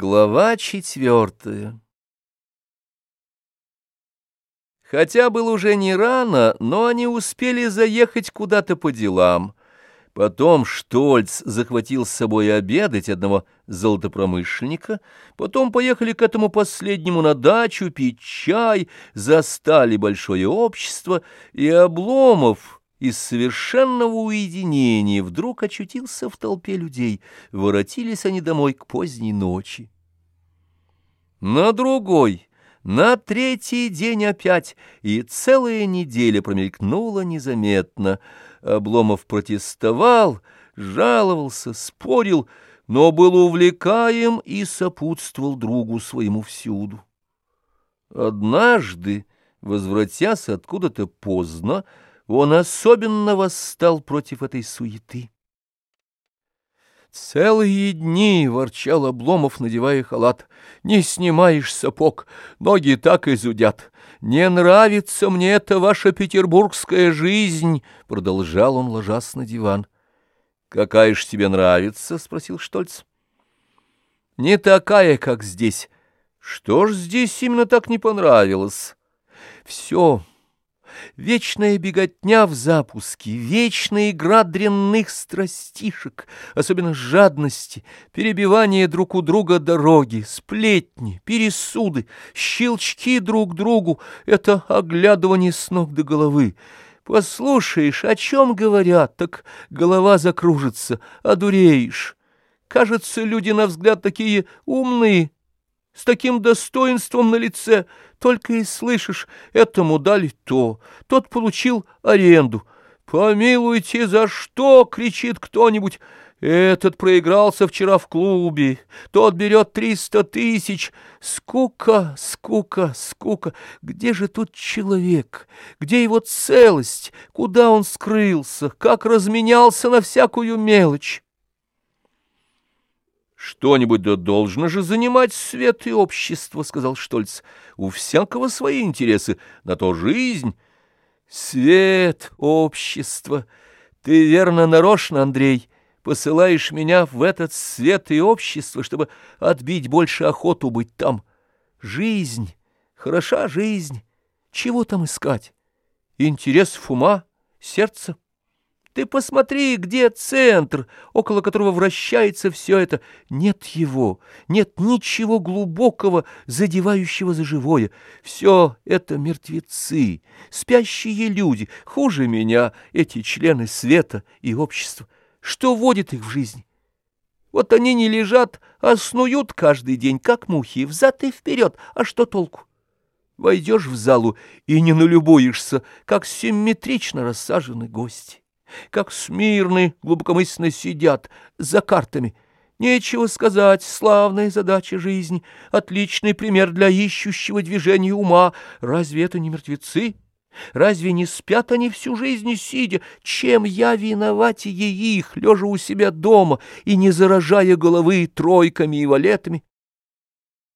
Глава четвертая Хотя было уже не рано, но они успели заехать куда-то по делам. Потом Штольц захватил с собой обедать одного золотопромышленника, потом поехали к этому последнему на дачу пить чай, застали большое общество, и Обломов из совершенного уединения вдруг очутился в толпе людей. Воротились они домой к поздней ночи. На другой, на третий день опять, и целая неделя промелькнула незаметно. Обломов протестовал, жаловался, спорил, но был увлекаем и сопутствовал другу своему всюду. Однажды, возвратясь откуда-то поздно, он особенно восстал против этой суеты. «Целые дни!» — ворчал Обломов, надевая халат. «Не снимаешь сапог, ноги так и зудят. Не нравится мне эта ваша петербургская жизнь!» — продолжал он, ложась на диван. «Какая ж тебе нравится?» — спросил Штольц. «Не такая, как здесь. Что ж здесь именно так не понравилось?» «Все...» Вечная беготня в запуске, вечная игра дрянных страстишек, особенно жадности, перебивание друг у друга дороги, сплетни, пересуды, щелчки друг другу — это оглядывание с ног до головы. Послушаешь, о чем говорят, так голова закружится, одуреешь. Кажется, люди, на взгляд, такие умные, с таким достоинством на лице, только и слышишь, этому дали то, тот получил аренду. «Помилуйте, за что?» — кричит кто-нибудь. «Этот проигрался вчера в клубе, тот берет триста тысяч. Скука, скука, скука. Где же тут человек? Где его целость? Куда он скрылся? Как разменялся на всякую мелочь?» «Что-нибудь да должно же занимать свет и общество», — сказал Штольц. «У всякого свои интересы, на то жизнь». «Свет, общество! Ты верно нарочно, Андрей, посылаешь меня в этот свет и общество, чтобы отбить больше охоту быть там. Жизнь, хороша жизнь, чего там искать? Интересов ума, сердца». Ты посмотри, где центр, около которого вращается все это. Нет его, нет ничего глубокого, задевающего за живое. Все это мертвецы, спящие люди, хуже меня, эти члены света и общества. Что вводит их в жизнь? Вот они не лежат, а снуют каждый день, как мухи, взад и вперед. А что толку? Войдешь в залу и не налюбуешься, как симметрично рассажены гости как смирны, глубокомысленно сидят за картами. Нечего сказать, славная задача жизни, отличный пример для ищущего движения ума. Разве это не мертвецы? Разве не спят они всю жизнь сидя? Чем я виноватее их, лежа у себя дома и не заражая головы тройками и валетами?